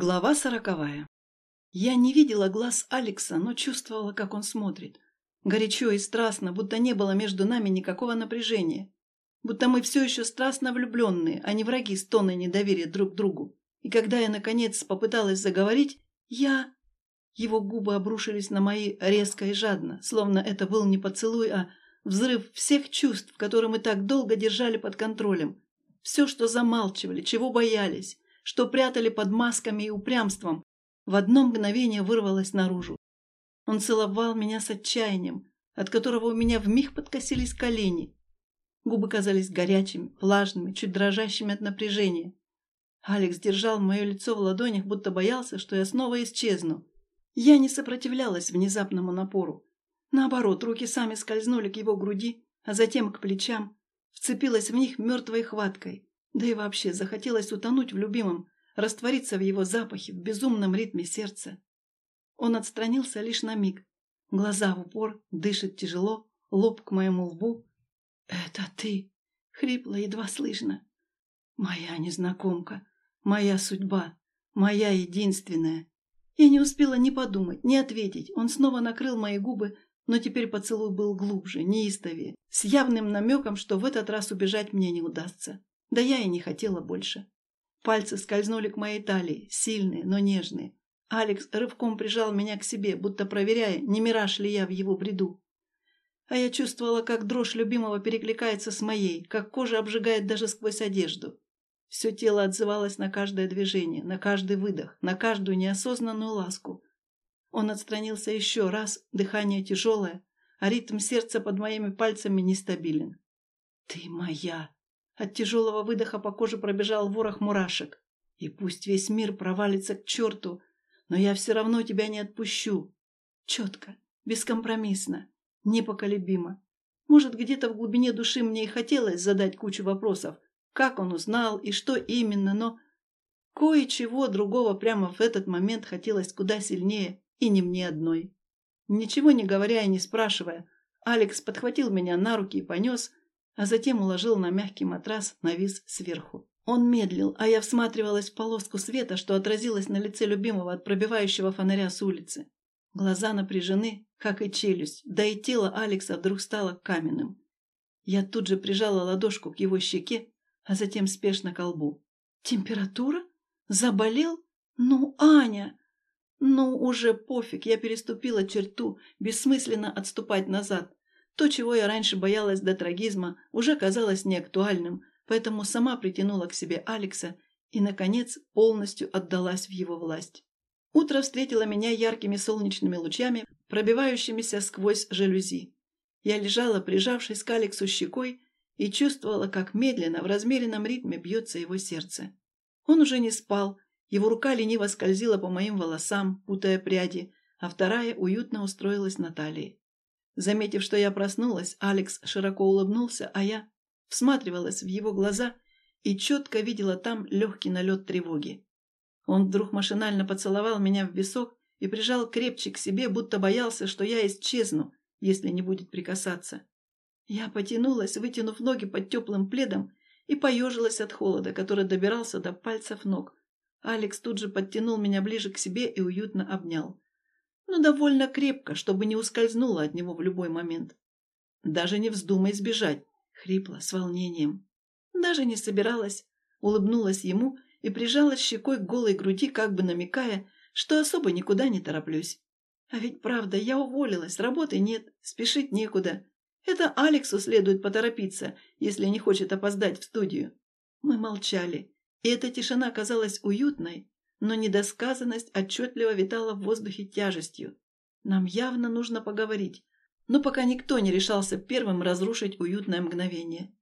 Глава сороковая. Я не видела глаз Алекса, но чувствовала, как он смотрит. Горячо и страстно, будто не было между нами никакого напряжения. Будто мы все еще страстно влюбленные, а не враги с тонной недоверия друг другу. И когда я, наконец, попыталась заговорить, я... Его губы обрушились на мои резко и жадно, словно это был не поцелуй, а взрыв всех чувств, которые мы так долго держали под контролем. Все, что замалчивали, чего боялись, что прятали под масками и упрямством, в одно мгновение вырвалось наружу. Он целовал меня с отчаянием, от которого у меня вмиг подкосились колени. Губы казались горячими, влажными, чуть дрожащими от напряжения. Алекс держал мое лицо в ладонях, будто боялся, что я снова исчезну. Я не сопротивлялась внезапному напору. Наоборот, руки сами скользнули к его груди, а затем к плечам, вцепилась в них мертвой хваткой. Да и вообще захотелось утонуть в любимом, раствориться в его запахе, в безумном ритме сердца. Он отстранился лишь на миг. Глаза в упор, дышит тяжело, лоб к моему лбу. «Это ты!» — хрипло, едва слышно. «Моя незнакомка, моя судьба, моя единственная». Я не успела ни подумать, ни ответить. Он снова накрыл мои губы, но теперь поцелуй был глубже, неистовее, с явным намеком, что в этот раз убежать мне не удастся. Да я и не хотела больше. Пальцы скользнули к моей талии, сильные, но нежные. Алекс рывком прижал меня к себе, будто проверяя, не мираж ли я в его бреду. А я чувствовала, как дрожь любимого перекликается с моей, как кожа обжигает даже сквозь одежду. Все тело отзывалось на каждое движение, на каждый выдох, на каждую неосознанную ласку. Он отстранился еще раз, дыхание тяжелое, а ритм сердца под моими пальцами нестабилен. «Ты моя!» От тяжелого выдоха по коже пробежал ворох мурашек. И пусть весь мир провалится к черту, но я все равно тебя не отпущу. Четко, бескомпромиссно, непоколебимо. Может, где-то в глубине души мне и хотелось задать кучу вопросов, как он узнал и что именно, но кое-чего другого прямо в этот момент хотелось куда сильнее, и не мне одной. Ничего не говоря и не спрашивая, Алекс подхватил меня на руки и понес, а затем уложил на мягкий матрас, навис сверху. Он медлил, а я всматривалась в полоску света, что отразилось на лице любимого от пробивающего фонаря с улицы. Глаза напряжены, как и челюсть, да и тело Алекса вдруг стало каменным. Я тут же прижала ладошку к его щеке, а затем спешно к лбу. «Температура? Заболел? Ну, Аня!» «Ну, уже пофиг, я переступила черту, бессмысленно отступать назад. То, чего я раньше боялась до трагизма, уже казалось неактуальным, поэтому сама притянула к себе Алекса и, наконец, полностью отдалась в его власть. Утро встретило меня яркими солнечными лучами, пробивающимися сквозь жалюзи. Я лежала, прижавшись к Алексу щекой, и чувствовала, как медленно, в размеренном ритме бьется его сердце. Он уже не спал, его рука лениво скользила по моим волосам, путая пряди, а вторая уютно устроилась на талии. Заметив, что я проснулась, Алекс широко улыбнулся, а я всматривалась в его глаза и четко видела там легкий налет тревоги. Он вдруг машинально поцеловал меня в висок и прижал крепче к себе, будто боялся, что я исчезну, если не будет прикасаться. Я потянулась, вытянув ноги под теплым пледом, и поежилась от холода, который добирался до пальцев ног. Алекс тут же подтянул меня ближе к себе и уютно обнял но довольно крепко, чтобы не ускользнула от него в любой момент. «Даже не вздумай сбежать», — хрипло, с волнением. Даже не собиралась, улыбнулась ему и прижалась щекой к голой груди, как бы намекая, что особо никуда не тороплюсь. А ведь правда, я уволилась, работы нет, спешить некуда. Это Алексу следует поторопиться, если не хочет опоздать в студию. Мы молчали, и эта тишина казалась уютной, но недосказанность отчетливо витала в воздухе тяжестью. Нам явно нужно поговорить, но пока никто не решался первым разрушить уютное мгновение.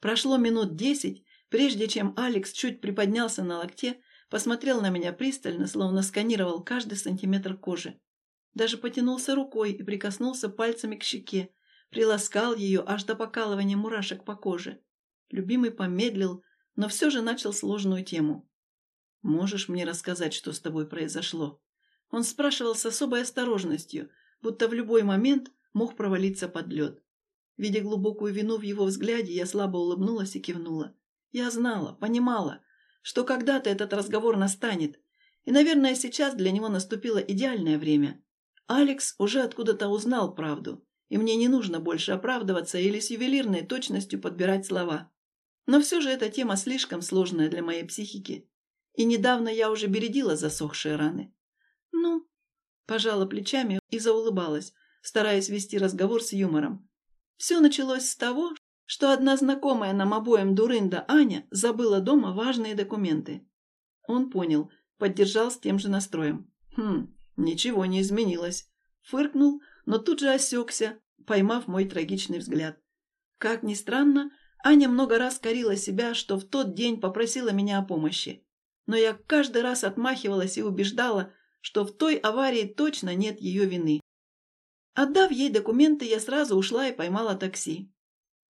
Прошло минут десять, прежде чем Алекс чуть приподнялся на локте, посмотрел на меня пристально, словно сканировал каждый сантиметр кожи. Даже потянулся рукой и прикоснулся пальцами к щеке, приласкал ее аж до покалывания мурашек по коже. Любимый помедлил, но все же начал сложную тему. «Можешь мне рассказать, что с тобой произошло?» Он спрашивал с особой осторожностью, будто в любой момент мог провалиться под лед. Видя глубокую вину в его взгляде, я слабо улыбнулась и кивнула. Я знала, понимала, что когда-то этот разговор настанет, И, наверное, сейчас для него наступило идеальное время. Алекс уже откуда-то узнал правду, и мне не нужно больше оправдываться или с ювелирной точностью подбирать слова. Но все же эта тема слишком сложная для моей психики. И недавно я уже бередила засохшие раны. Ну, пожала плечами и заулыбалась, стараясь вести разговор с юмором. Все началось с того, что одна знакомая нам обоим дурында Аня забыла дома важные документы. Он понял, поддержал с тем же настроем. Хм, ничего не изменилось. Фыркнул, но тут же осекся, поймав мой трагичный взгляд. Как ни странно, Аня много раз корила себя, что в тот день попросила меня о помощи. Но я каждый раз отмахивалась и убеждала, что в той аварии точно нет ее вины. Отдав ей документы, я сразу ушла и поймала такси.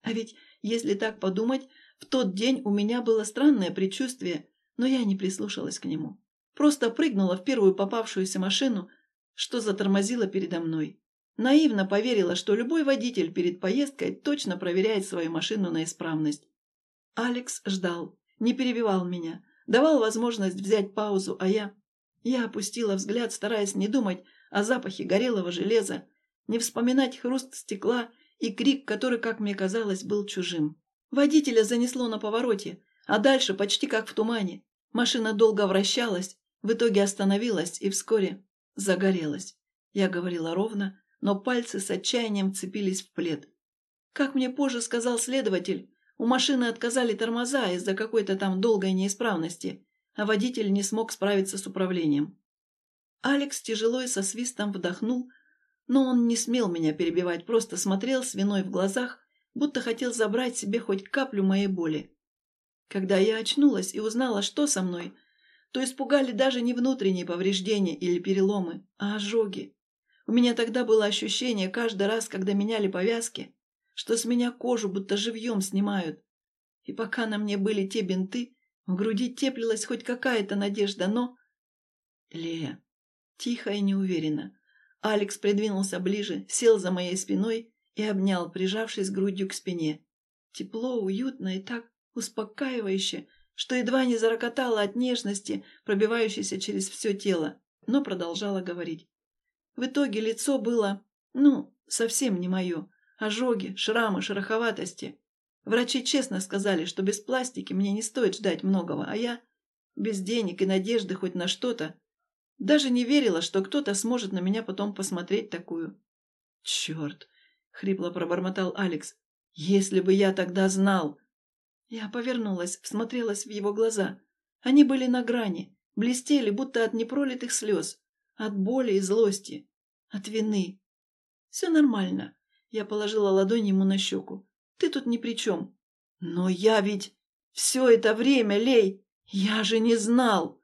А ведь, если так подумать, в тот день у меня было странное предчувствие, но я не прислушалась к нему. Просто прыгнула в первую попавшуюся машину, что затормозила передо мной. Наивно поверила, что любой водитель перед поездкой точно проверяет свою машину на исправность. Алекс ждал, не перебивал меня, давал возможность взять паузу, а я... Я опустила взгляд, стараясь не думать о запахе горелого железа, не вспоминать хруст стекла и крик, который, как мне казалось, был чужим. Водителя занесло на повороте, а дальше почти как в тумане. Машина долго вращалась, в итоге остановилась и вскоре загорелась. Я говорила ровно, но пальцы с отчаянием цепились в плед. Как мне позже сказал следователь, у машины отказали тормоза из-за какой-то там долгой неисправности, а водитель не смог справиться с управлением. Алекс тяжело и со свистом вдохнул, но он не смел меня перебивать, просто смотрел с виной в глазах, будто хотел забрать себе хоть каплю моей боли. Когда я очнулась и узнала, что со мной, то испугали даже не внутренние повреждения или переломы, а ожоги. У меня тогда было ощущение каждый раз, когда меняли повязки, что с меня кожу будто живьем снимают. И пока на мне были те бинты, в груди теплилась хоть какая-то надежда, но... Лея. Тихо и неуверенно. Алекс придвинулся ближе, сел за моей спиной и обнял, прижавшись грудью к спине. Тепло, уютно и так успокаивающе, что едва не зарокотало от нежности, пробивающейся через все тело, но продолжала говорить. В итоге лицо было, ну, совсем не мое. Ожоги, шрамы, шероховатости. Врачи честно сказали, что без пластики мне не стоит ждать многого, а я, без денег и надежды хоть на что-то, даже не верила, что кто-то сможет на меня потом посмотреть такую. «Черт!» — хрипло пробормотал Алекс. «Если бы я тогда знал!» Я повернулась, всмотрелась в его глаза. Они были на грани, блестели, будто от непролитых слез. От боли и злости. От вины. Все нормально. Я положила ладонь ему на щеку. Ты тут ни при чем. Но я ведь... Все это время, Лей, я же не знал.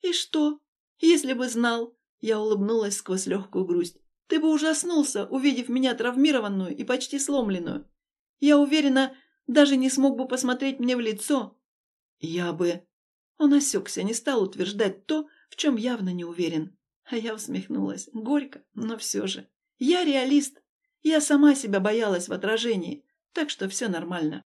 И что? Если бы знал. Я улыбнулась сквозь легкую грусть. Ты бы ужаснулся, увидев меня травмированную и почти сломленную. Я уверена, даже не смог бы посмотреть мне в лицо. Я бы... Он осекся, не стал утверждать то, в чем явно не уверен. А я усмехнулась. Горько, но все же. Я реалист. Я сама себя боялась в отражении, так что все нормально.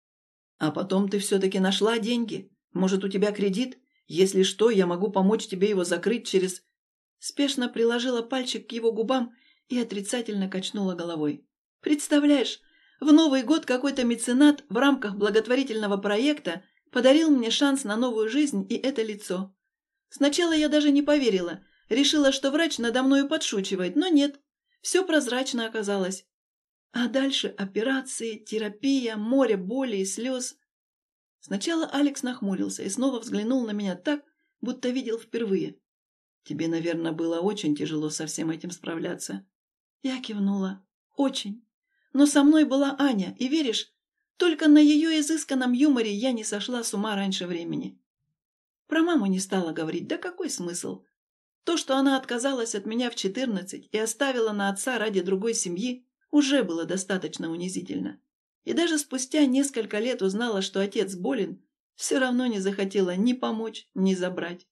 А потом ты все-таки нашла деньги. Может, у тебя кредит? Если что, я могу помочь тебе его закрыть через... Спешно приложила пальчик к его губам и отрицательно качнула головой. Представляешь, в Новый год какой-то меценат в рамках благотворительного проекта подарил мне шанс на новую жизнь и это лицо. Сначала я даже не поверила, Решила, что врач надо мною подшучивает, но нет. Все прозрачно оказалось. А дальше операции, терапия, море боли и слез. Сначала Алекс нахмурился и снова взглянул на меня так, будто видел впервые. «Тебе, наверное, было очень тяжело со всем этим справляться». Я кивнула. «Очень. Но со мной была Аня, и веришь, только на ее изысканном юморе я не сошла с ума раньше времени. Про маму не стала говорить, да какой смысл? То, что она отказалась от меня в четырнадцать и оставила на отца ради другой семьи, уже было достаточно унизительно. И даже спустя несколько лет узнала, что отец болен, все равно не захотела ни помочь, ни забрать.